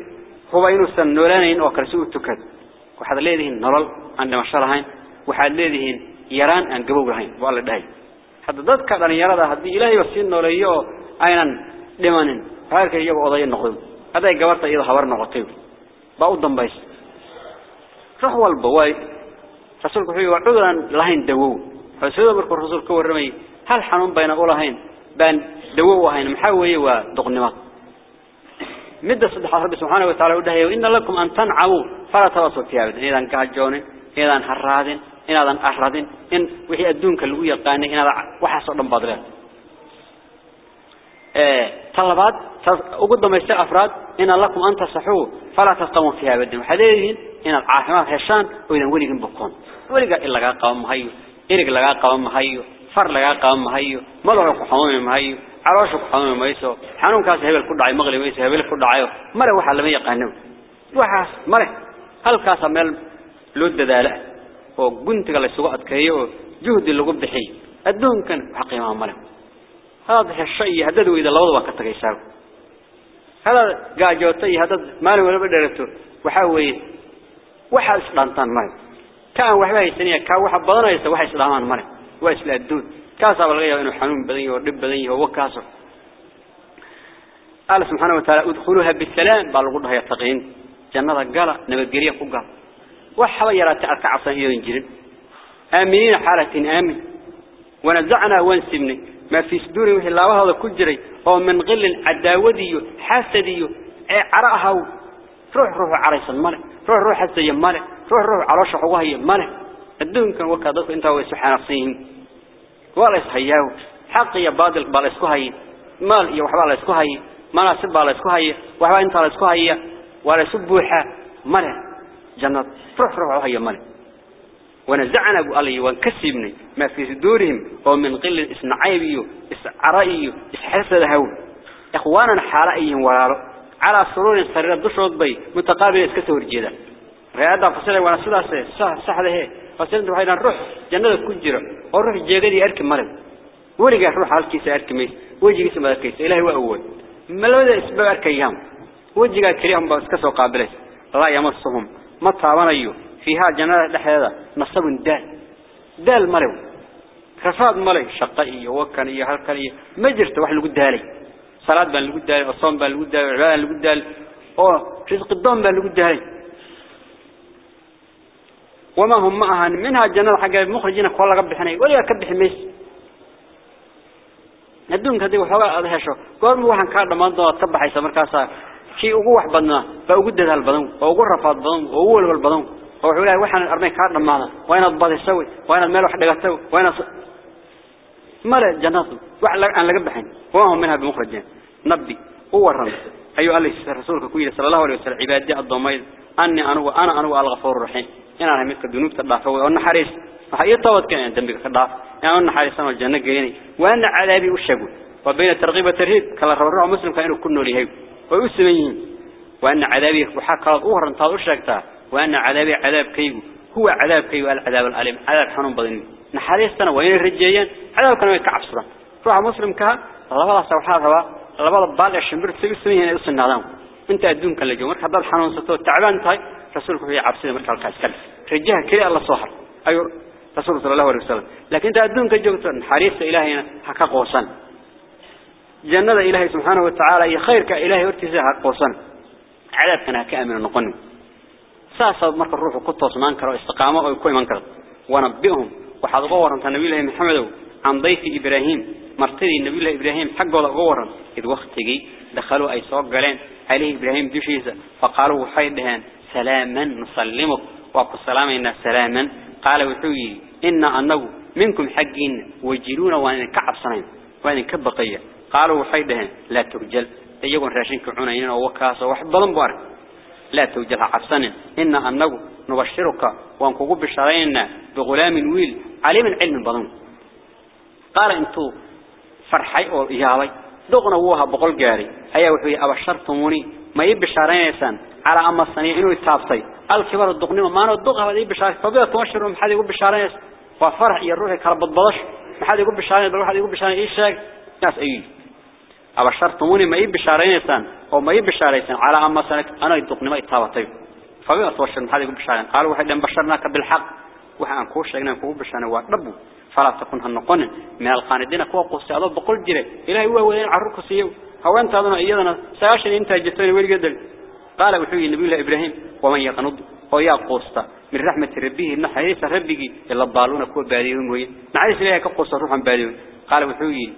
هو بينه سنولانين وكرسوه تكسر سن نورانين وكرسوا التكد وحد ليهن نرل عندما شرهين وحد ليهن يران أن جبوا هين والله ده حد ضد كذا يرى ده هذه إلهي وسين نوريو أيضا دمانين هذا كي يبغى ضي النقود هذا يجبرت إذا خبر نقطيو بعود دم بيس. روح والبواي رسولك هو عذرا لهين دوو. فسيدا مركو الرسول كورمي هل حنون بين أولهين بان دووهين محاوي ودقنمات مدة صدح رب سبحانه وتعالى ودهي وإن لكم أن تنعوا. فلا توصوا فيها بدن إذا كهجون إذا حراد إذا أحراد إن وحي أدونك اللي يقاني إذا وحصل من بدرات طلبات وقدم يستيق أفراد. إن لكم أن تصحوا فلا تستموا فيها بدن وحديثين إن العاحمات هشان وإذا ولي بكون. ولي إلا قام هايو irig laga qaban mahayo far laga qaban mahayo madaxa ku xanuun mahayo caloosha ku xanuun mayso xanuunkaas hebel ku dhacay maqli mayso hebel ku dhacayo mare waxa lama yaqaano waxaas mare halkaas meel loo dadaala oo guntiga la isugu adkeeyo oo juhdi lagu bixiyo adduunkan wax qiimo male hada shay hadad weyda labadaba ka tagaysaa hada gaajootay hadad maalin walba dheerato waxa weeye waxa isdhantaan mare كان وحبه يسنيه كان وحب بدنيسا waxa islaamaan mare waa isla aduun كاسا بلغي انه حنون بدني ودب بدني هو كاسا. قال سبحانه وتعالى أدخلوها بالسلام. بالغد هي تقين جنات قال نبغري قق وحوا يرى تعك عصا هي انجرين آمنين حالة آمن. ونزعنا وانسمنا ما في صدور وهي لا هذا كجري. أو من غل العداوي حاسدي. اي عرقها روح روح عريس الملك. روح روح حسي الملك. روح روح على شحوه هي الملك. الدنيا وكذا انت وسحر صين ولا يسحياه حق يا باطل بالا اسكو هي مال يا وحبا لا اسكو هي مناسب بالا اسكو هي وحبا انت لا اسكو هي ولا سبوحه ماله جنات روح روح هي ماله ونزعنا علي وانكسبني ما في صدورهم ومن قل اسنعيبي اسعرائي اسحسد هول اخواننا حارئيهم ولا على سرور سرير دشود بي متقابل اسكسور جيدا هذا فصل وأنا سلاس صح صح له jannada ku jiro oo ruux jeegadi arki marin waliga ruux halkiisa arki mees wajigiisa madakaysa ilaahay waa awood malawada isba arkayaan wajiga kaliya baa iska soo qaabilay la yamasuhum ma taabanayo fiha jannada dhexdeeda nasabun daal daal maraw rafaad malay shaqo iyo wakan iyo halkan iyo ma jirto wax lagu daalay salaad baan lagu daalay oo soom baan lagu daalay cibaada lagu daalay oo rizq doon baan lagu daalay وما هم معها منها جنة حق مخرجين كل قبل حني ولا كبح ميس. الدون كذي وحوا هذا شو قال مو حن كارد ما ضاع تبح يسمر كاسا شيء وجوه بدنا فوجد هذا البدن ووجه رفض بدن وأول البدن وحوله وحن الأرمي كارد معنا وين الضبط يسوي؟ وين المال واحد يسوي؟ وين مال جنات. وعلى أن لقب وما هم منها بمخرجين. نبي. هو الرمز. أيها الله رسولك كويل صلى الله عليه وسلم. عبادي الضمير. أني أنا وأنا أنا الغفور الرحيم. Inaan ahay midka dunuubta dhaafa oo naxariis waxa ay toobad keenay dambiga ka dhaaf inaan naxariisano janno geeyay waana cadaabi u sheego wa bayna tarqiba tarhib kala raro muslimka inuu ku nool yahay oo u sameeyeen waana cadaabi waxa kala u horantaa u sheegtaa waana cadaabi cadaabkaygu huwa cadaabkaygu al cadaab al alim cadaab xanuun badan naxariistana waa inay rajeeyaan cadaabkana way ka cabsadaan ruuxa muslimka labadaas waxa rabaa labada baal ee shimbirtu u sameeyeen ay رسولك في عبسية مركز الكاسكال رجها كلي الله صهر أيو رسول صلى الله عليه وسلم. لكن تأدون كجوتن حريص إلهينا حكا قوسا جنة إلهي سبحانه وتعالى يخير كإلهي ورتزاها قوسا عذاب كان كامل النقن ساسا مركز الروح قطة منكر واستقامة ويكوي منكر ونبئهم وحضبوا أنت نبي الله محمد عن ضيف إبراهيم. مرتدي النبي الله إبراهيم حقه لغورا إذ وقتي دخلوا أي صوق قالين عليه إبراهيم دشيسة فقالوا حيدهان سلاما نسلمك. وقل سلامنا سلاما. قال وحوي إن أنه منكم حقين وجلون وأن كعب سنين وأن كبقية. قالوا حيدهان لا ترجل. يجون راشين كعنين وكاسة واحد ظلم بارك لا توجه عبسن إن أنه نبشرك وأنكو بشرين بغلام ويل عليم العلم بضم قال انتو فرحي أو إيالي. دقنا ووها بقول جاري. أي وحي أبشرتموني ما يبشرين يسان على أما الصنيع إنه يتابطي. الكبار الدقني ما أنا الدقها ما يبشرين فبيا تمشر محد يقول بشرين وفرح يروح كرب الضلش. محد يقول بشرين بروح يقول بشرين إيش ناس أيه أبشرتموني ما يبشرين يسان أو ما يبشرين على أما سنك أنا الدقني ما يتابطي. فبيا تمشر محد يقول بشرين قالوا واحد بشرناك بالحق. وحن كوش لقنا كوب بشرين وقربوا فلا تكون هالنقن من القاندين كوا قصي هذا بقول جري. إلهي هو وين عرك سيو. هو أنت هذا أيضنا ساشن أنت جتني ويل قال وحي النبي الله إبراهيم ومن يقنض ويا قصة. من رحمة ربه إن حديث ربه إلا الضالون كوا باديون وين نعيش ليه كقصة روحا باديون قال وحي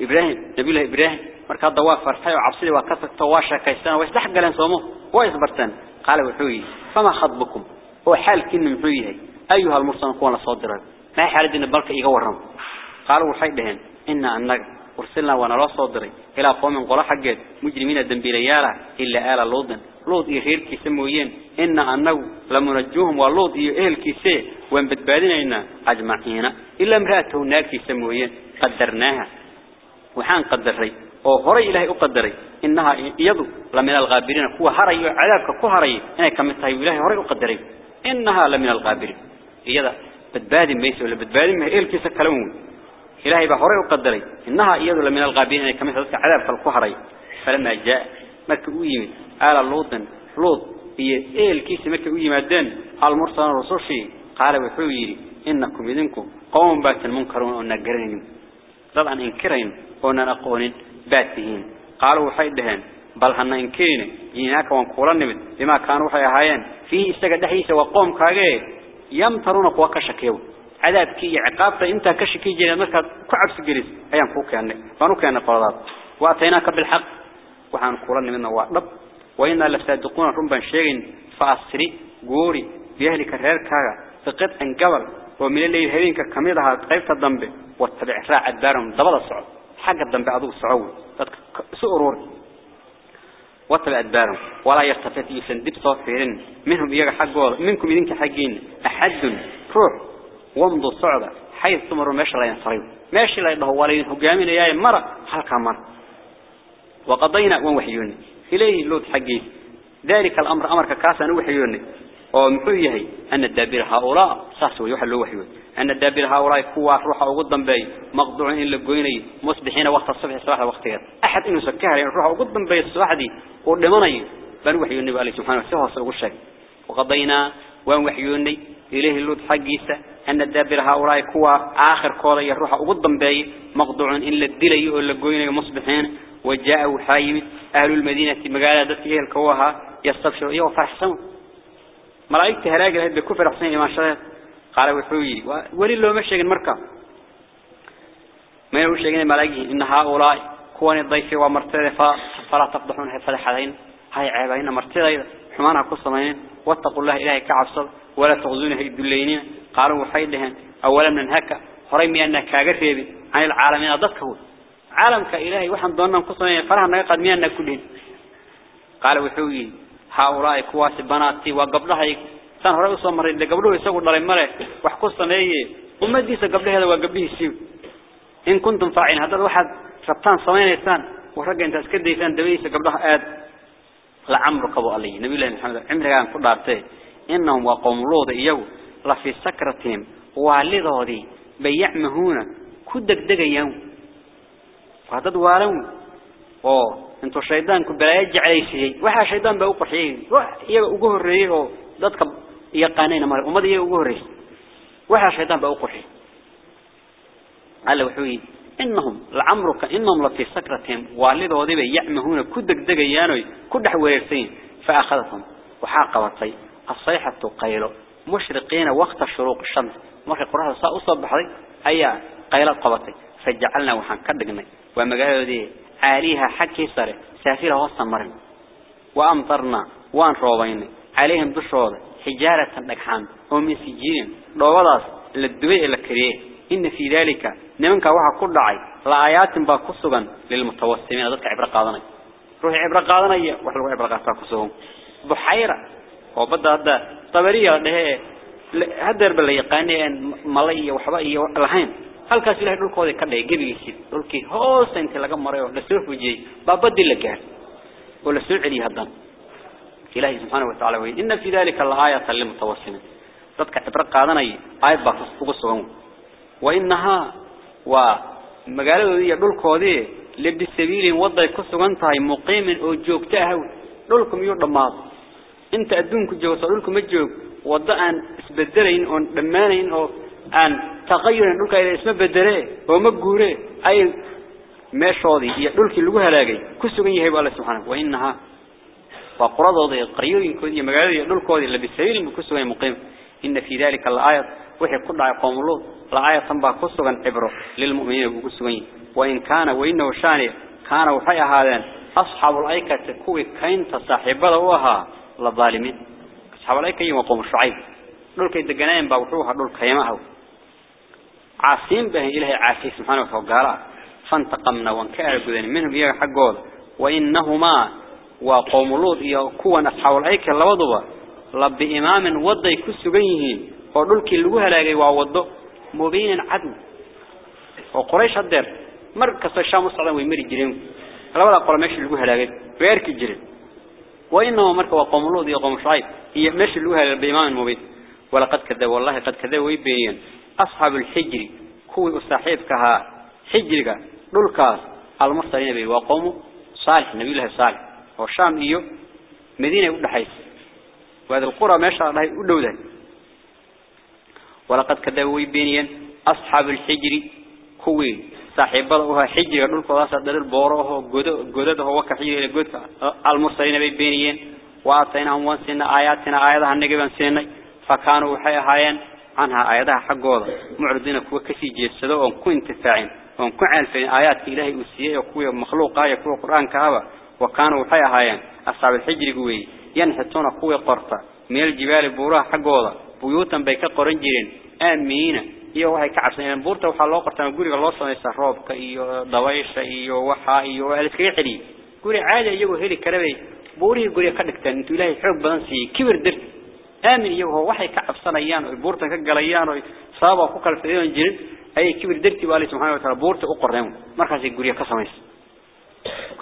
إبراهيم نبي الله إبراهيم مركز ضواف فرحي وعبسي وكثر تواشا كيسان ويستحق لن صومه. ويصبرتن قال وحي فما خطبكم؟ هو حال كن محيه أيها المرسل كون صادرا ما حالد إن بلك ورم. قالوا وحيدهن إن أنك أرسلنا ونرى صادري إلى قوم قرى حقات مجرمين الدنبيليالا إلا آل لوضن لوض إيهير كيسموين إن أنه لمنجوهم ولوض إيهير كيسي. وين بتبادين إنا؟ أجمعين. إلا امرأته هناك كيسموين قدرناها. وحان قدري. la min al-ghaabiriin kuwa haray cadaabka ku haray inay kamid tahay ilaahay horay u qadaray innaha la min al-ghaabiriin iyada بدبادم ميس ولا بدبادم إيه إل كيس كلامون إلهي بحوري وقدري. إنها إياه ولا من الغابين كمثل ذلك عذاب في القهري فلما جاء مكويم على اللوطن لوط إياه إل كيس مكويم الدن على المرسل الرسول شيء. قال بحويري إنكم إذنكم قوم بات المنكرون ونقرين طبعا إنكرين ونقون باتهين. قالوا حيدهن بل هن إنكرين. جيناك وانكولا بما كانوا حيهايين في استقدحيس وقوم كاقين يمترون قوى كشكيو عذاب كي عقابة إنت كشكي جينا مركا كعب سجريس أيام فوق يعني فانو كان قرارات. وأتيناك بالحق. وحان قولا نمتنا وعلب وإنا لفتادقون رنبا شيغين فأسري قوري. بيهلك الرير كاغا. فقط انقبل ومن الليل هذين كميدها قيبت الضنب واتبع راع الدارم. دبل الصعود. حق الدنب أدوك الصعود. سؤرور واتبع الدارم ولا يستفيد يسندب صافرين منهم إياك حقه منكم إذنك حقين أحد روح وامضوا الصعدة حيث تمروا ماشي لا ينصريو ماشي لا يضهوا ولا ينهوا قامين إياه مرة حلقة مرة وقضينا ووحيوني إليه اللوت حقي ذلك الأمر أمر كاسا نوحيوني ومحويه أن الدابير هؤلاء ساسوا يحلوا وحيون أن الدابير هؤلاء كوا روحا وقدم باي مقضوعين إلا قويني مصبحين وقت الصبح صباح وقتها أحد إنه سكاها يعني روحا وقدم باي الصباح دي ولمني بل وحيوني بألي سبحانه سوى سوى الشيء. وقضينا وان وحيوني إليه اللوت حقيسة أن الدابير هؤلاء كوا آخر كوضي روحا وقدم باي مقضوعين إلا الدلي إلا قويني مصبحين. وجاءوا حايم أهل المدينة مقالة دتيه الكواها يستبشروا إيه وفرحسون ملائكة هلاقي لهذا بكفر حسين ما شاء قال وحوي. ولي لو مشي المركة ما يقول شيء ملائكة إن هؤلاء كون الضيف ومرتدى فلا تفضحون فضحين هاي عيبين مرتدى حمانها قصمين. واتقوا الله إلهي كعصر ولا تغزونه الدلينين قالوا وحيدهن أولا من هكا. هرمي أنك كاغريبي عن العالمين ضدكه عالمك إلهي وحن ضننا قصمين. فرحنا يقدمي أنك كلهم قال وحوي. هؤلاء كواس بناتي وقبلها سان هره soo maray de gabdhuhu isagu dhalay mare wax ku sameeyay umadiisa gabdhaheeda waa gabdhihiisii in kuntum faa'in hadda waxaad rabtaan sameeynaysan waraga inta iska deeysan dabaysa gabdhaha aad la amru qabo ali nabi ilaahi maxamed cimrigaan ku dhaartay innahum wa qawm luud iyagu la fi sakratihim waalidoodi bay'amahuna ku degdegayaan hadad waalan oo intuu shaydaanku balaayo jeclaysiiyay waxa shaydaan baa u qorxiyay wax iyaga ugu horeeyay oo dadka يقانين مال أمضي يجوري وحش شيطان بأوقحه على وحيد إنهم لعمرك كإنهم لفي سكرتهم والد وذيب يعمهون كدك دقيانوي كد حويرتين فأخذتهم. وطي الصيحة قيلوا مشرقين وقت الشروق الشمس. مشرق راح سأصب بحري أي قيلت قبتي فجعلنا وحن كدقنا. ومقالوا دي عليها حكي سري سافيرها وصمرين. وأمطرنا وان روبين عليهم دشوا حجارة نكحان ومن سجين. روضاس للدبيع الكريه إن في ذلك نمنك وحا كل عي لآيات باقصغا للمتوسمين. ذلك عبر قادنا روح عبر قادنا وحلو عبر قادنا قصهم بحيرة. وبدأ هذا طبرية ده هدر بلا يقانين ملي وحبائي لهين halkaas ilaahay dhulkooda ka dhigay gabigiisii dhulkii hoos inta laga maray oo la soo fujiyay baabadii la gaar oo la soo subhanahu wa ta'ala way inna fi dhalika laayatan lil mutawassimin dadka ibra qaadanay ayad baa ugu sugan wa innaha wa magaaladooda iyo dhulkoodii libi sabiilin waday ku sugan tahay muqiimin oo joogto ah dhulku miyuu dhamaad inta adduunku joogto dhulku ma joog wada aan isbedelayn oo dhamaanayn oo aan taqayurin dhulka ay isma bedelee oo ma guure ay وقرضوا قريوين كودي مجاوية نول كودي اللي بسويل مكسوا مقيم. إن في ذلك الآية وحي قد عقوم الله الآية تنبع كسوا عبره للمؤمنين مكسوا وإن كان وإنه شاني كان وحي هذا أصحاب الأيكة كوي كينت صاحب دوها للظالمين أصحاب الأيكة يمقوم الشعيب. نول كيد جنائم باوحوها نول كيمها عاصين به إله عاصي سبحانه وتعالى. فانتقمنا وانكأر جذن منه بيه حقود. وإنهما وقوم لوط يكون أصحاب الأيك اللوضوا لب إمام وضي كسجينهين ودولك اللوها لاقي ووضو مبين عدل وقريش الدر مركز الشام الصلاة ويمر الجريم لولا قرى ماشي اللوها لاقي ويرك الجريم وإنه مركز وقوم لوط يقوم شعيب هي ماشي اللوها بإمام مبين ولقد كذب والله قد كوي صالح وشام إيو مدينة يقول حيث وهذا القرى ما شاء الله يقول له ولقد كذبوا بينيا أصحاب الحجر كوي. صاحب الله حجر دولكاس دل البوره جدده وكحيل الجد المرسلين بينيا وأعطيناهم وانسنا آياتنا آياتها النجبان سنة فكانوا حي هايين عنها. آياتها حقوضا معرضين كوا كسي جيسدو وان كو انتفاعين وان كو عالفين آيات إلهي وكانوا حي هايين أصحاب الحجر قوي ينحطون كوا قرطة من الجبال بوراها حقوضا بيوتا بيكا قرنجرين آمين iyo waxay ka cabsanayeen buurta waxa loo qortaa guriga loo sameeyay roobka iyo dabaysha iyo waxa iyo wala iskaga xiriy guri caadi iyagu heli karabay buurihii guriga ka dhigtaan intuu ilaahay xoog badan siiyay kibir dir aamin iyagoo waxay ka cabsanayaan oo buurta ka galayaan oo sabab ku kala fadhiyan jirin ay kibir dirti wali subhanahu wa ta'ala buurta u qoreen markaas guriga ka sameeyay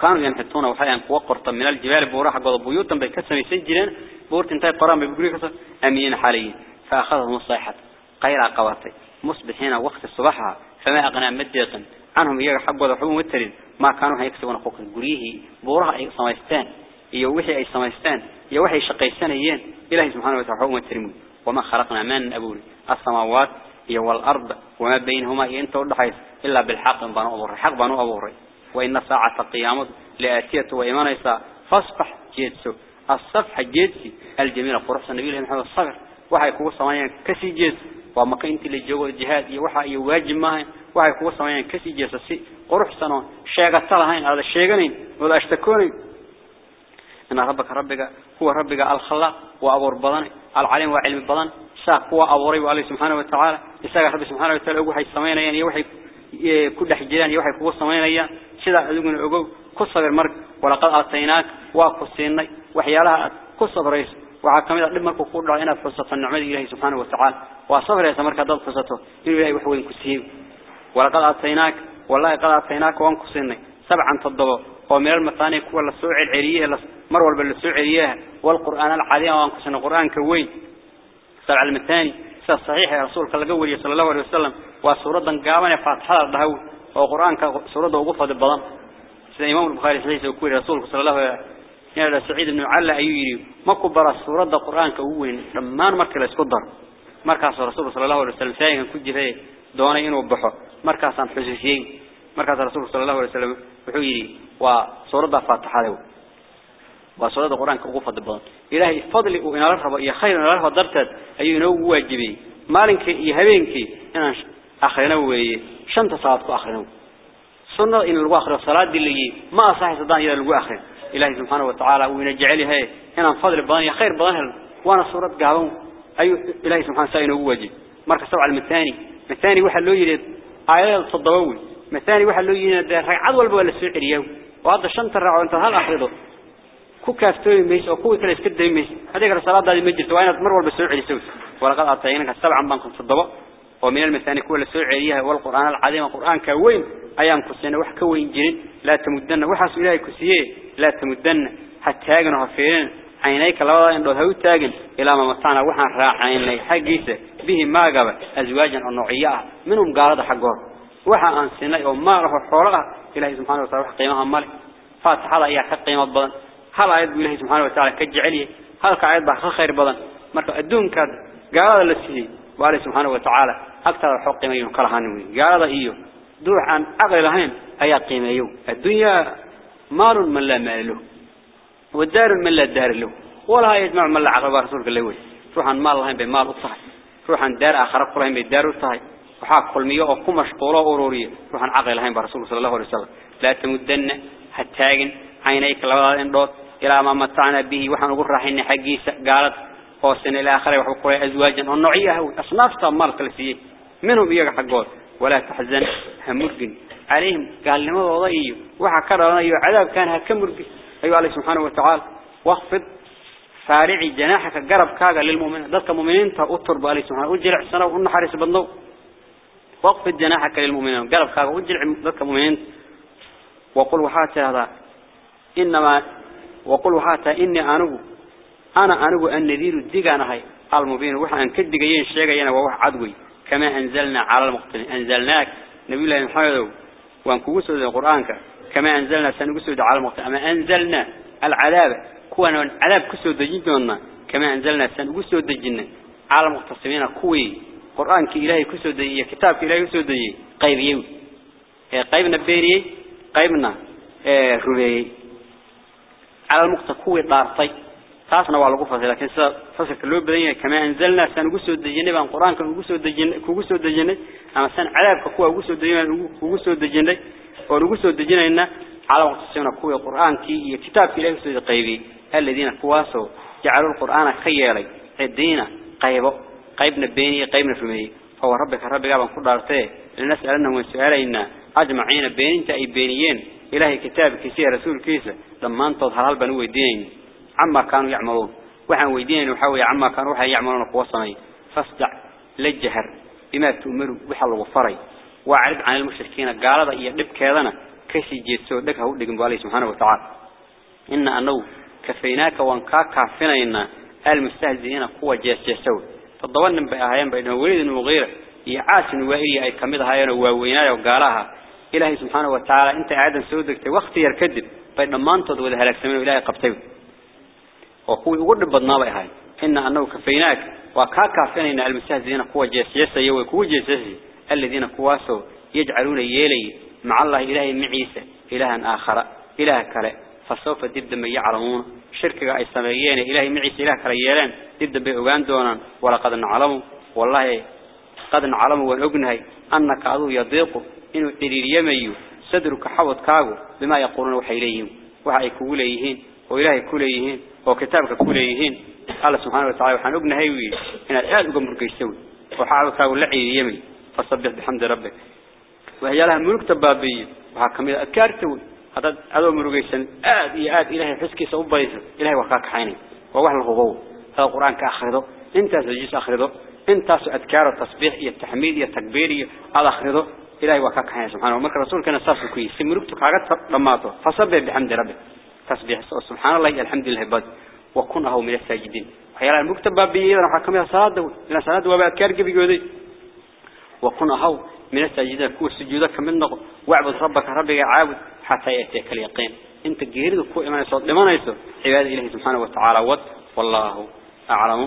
كانوا ينحتون وحيان قوة قرطة من الجبال بوراح قضوا بيوتا بيكسم يسجلين بورت انتهي قرام بيقولي كسر أمين حاليا. فأخذهم الصيحة قيرا قواتي مصبحين وقت الصباح. فما أغنى مديقا عنهم إياه حق وضحوهم وترين ما كانوا هيكسبون أخوك قريه بوراح أي سمايستان يوحي أي سمايستان يوحي شقيستان إيان إلهي سبحانه وتعالى وترين وما خلقنا من أبول السماوات والأرض. وما بينهما الحيث إلا بالحق بانو أبوري حق بانو أبوري وإن ساعة القيامة لآتية وإيمانيسا فاصبح جيدسو الصفحة جيدسي الجميلة قرص النبي الله محمد الصغر وحي كوة سمايا كسي جيدس وما كنت للجو الجهاد وحي يواجب معه وحي كوة سمايا كسي جيدس قرح سنة شيغة طلعين هذا الشيغنين ولا اشتكوني إن ربك ربك هو ربك الخلاق وأبور بضان. العليم وعلم بضان. ساق هو أبوري وعلي سبحانه وتعالى. يساق رب سبحانه وتعالى. وحي سمايا يعني وحي كل حجيران يوحي كوة سمايا sida adiguna ogow ku sabir mark walaqad aataynaak waa ku siinay waxyaalaha ku sabrays waxa kamid ah dib markuu ku dhaco inaad xusato nicmada Ilaahay subhanahu wa ta'ala waa sabraysa marka dad xusato inuu Ilaahay wax weyn ku siiyo walaqad aataynaak wallahi qad aataynaak waan ku siinay sab'an tadabo oo meel mataani kuwa la soo celceliyay mar walba la soo celiyay wal qur'aan al caliya waan ku siinay qur'aanka weyn sab'al mataani sa saxiix rasuulka laga wariyay sallallahu alayhi wasallam waa suuradan gaaban ee faatixada dhahaw oo quraanka suurada ugu fadhi badan sida imaam al-bukhari saxiix uu ku yiri rasuulku sallallahu alayhi wasallam yaa saciid ibn alla ayuu yiri ma ku bara suurada quraanka ugu weyn dhammaan marka la isku daro markaas rasuulku sallallahu alayhi wasallam saaygan ku jiray doonay inuu baxo markaas aan xusuusiyay markaas rasuulku sallallahu alayhi wasallam wuxuu yiri waa suurada faatixada waa suurada quraanka ugu fadhi badan ilaahay fadli uu inala rabo iyo khayr inala rabo darteed ayuu inoo waajibiyay maalinkii iyo habeenkii inaan akhrina weeye شنت صلاة كأخرهم سنة إن الواخر صلاة دي اللي ما صحيح صدان إلى الواخر آخر. إلهي سبحانه وتعالى وينجعلها هنا فضل بانيا خير بانها وأنا صورة قابون. أي إلهي سبحانه ساينه وجه مركز سبع المثاني. مثاني لو يريد. آيات الصدوي مثاني لو يريد. رعد والبا ولا سوء اليوم وهذا شنت الرعو أنت هل أخرده ku kaaftooy mees oo kuwa kale iska daymees adiga salaadaadi ma jirto waa mar walba soo celiso walaqad atayinaka sab'an ban toddoba cadiim qur'aanka weyn ayaan ku siinay wax ka weyn jirin la tamudanna waxa ilaahay ku siiyay la tamudanna hataagna ha fiirin aynayka labada indhood ha u taagin ilaa ma matana waxaan raacaynay xaqiisa bihi maagaba azwaajan oo noociya ah minhum gaalada xagood waxa aan siinay oo maaraho xoolaha ilaahay subhanahu wa ta'ala wax qiimaha male faatixada ayaa ka qiimo badan هل آيات بالله سبحانه وتعالى كجعليه هل كعيد بحق خير بدن مركا الدون كاد هذا اللي والله سبحانه وتعالى أكثر حق ما ينقل عنه. قال هذا إيوه دوح عن أغلى لهم أي قيمة يو الدنيا مال من لا مال له والدار من لا دار له. ولا يجمع من لا عقب رسولك اللي وي روح عن مال لهم بمال الصحي روح عن دار آخر قرهم بالدار الصحي وحاق كل مياه وكم مشغولة أورورية روح عن عقل لهم برسول صلى الله عليه وسلم. لا تمدن حتى عينيك لبعض الإنضوط إلى ما متعنا به وحن نقول راحين حقي قالت قوسنا إلى آخره وحقوا أزواجا. والنوعية أصناف تمال ثلاثية منهم يجا حقول ولا تحزن همرق عليهم قال لما وضعيه وحكر لنا عذاب كان هكمرق أيها الله سبحانه وتعالى واخفض. فارعي جناحك قرب كاغا للمؤمنين ذلك المؤمنين تأطر بالله سبحانه. وجرع سنة ونحرس بالنو واخفض جناحك للمؤمنين. قرب كاغا وجرع ذلك المؤمنين وقل وحات هذا إنما وقل حتى إني أنو أنا أنو النذير الدجانا هاي المبين. وحنا كدجين شيء جينا ووح عدوي. كما أنزلنا على المقتل. أنزلناك. نبي الله محمد. وانكوسه القرآن كما أنزلنا سنقصه على المقتل. أما أنزلنا العذاب. كون العذاب كسو دجينا كما أنزلنا سنقصه دجينا على المقتصمين كوي. قرآن كإلهي كسو دجي كتاب كإلهي كسو دجي قيب يوم قيبنا بيري قيبنا. ربيعي على المقتكوي دارتي تاسنا waa lagu fasay laakiin sida fasalka loo badan yahay kama anzalna san ugu soo dejinay baan quraanka ugu soo dejinay kugu soo dejinay ama san cadaabka kuwa ugu soo dejinay ugu soo dejinay oo ugu soo dejinayna على وقتنا kuwa quraanki iyo kitaabka Ilaahay soo qaybiyay alladina kuwaaso jacalul quraana khayalay cidina qaybo qaybna beeniye qaybna rumeeyay fa rabbika rabbiga baan ku dhaartay linas'alana wa su'alayna ajma'ina beeninta ay beeniyeen إلهي كتاب كيسي رسول كيسة لما أنتظ هل بنو ويدين عما كانوا يعملون. وحن ويدين وحاول عما كانوا وحن يعملون قوصني. فاصدع للجهر بما تؤمروا وحل وفري. وعرض عن المشركين قال هذا يدب كذنا كسي جيتسو دك هو دقن بالله سبحانه وتعالى. إن أنه كفيناك وانكاك فينا المستهزئين قوة جيس جيسو. فالضوان بأهيان بأنه وليد وغيره. يعاس وإلي أي كمدها هيان ووينايا وقالها إلهي سبحانه وتعالى أنت عادا سودك وقت يركدب. فإنما أنتظ وذا هلك سمين وقوي يقول بالنابع هاي. إن أنه كفيناك. وكاكا فينا المستهزين قوة جيسيسة يوي قوة جيسيسة الذين قواسوا يجعلون يلي مع الله إلهي معيسى إلها آخر إله كلا. فسوف تبدأ من يعلمون. شركة أي سميين إلهي معيسى إله كريالان تبدأ بأغان دونا. ولقد نعلموا والله قد نعلموا ونقنهي أنك أدو يضيقوا إنه إريريميو صدرك حوض كاغو بما يقولون وحيليهم. وإلهي كوليهين وكتابك كوليهين الله سبحانه وتعالى وحن ابن هيوي إن الآن أقوم بركيستوي وحاول كاغو لعي يمي فصبح بحمد ربك وهي لها ملك تبابي وحكم أذكارتوي هذا هذا مرقيسن آد يا آد إلهي حسكي سأبايس إلهي وكاك حيني ووحل الغضو هذا القرآن كأخرده انت سجيس أخرده انت أذكار التصبيح التحميد التكبير هذا أخرده إلهي وكاك حيان سبحانه ومرك رسول كان صافي كوي سمركتك عقد رماته فصبح بحمد ربك تسبيح. سبحان الله الحمد لله بد وكنه من الساجدين. حيالا المكتب بابي إذا حكمها صلاة إلى صلاة وبعد كارك بيقولي وكنه من الساجدين. كو سجودك من نقو. واعبد ربك ربك عابد حتى يأتيك اليقين. انت جهرد كو إيمان صوت لما نيسو عباد إله سبحانه وتعالى والله أعلم.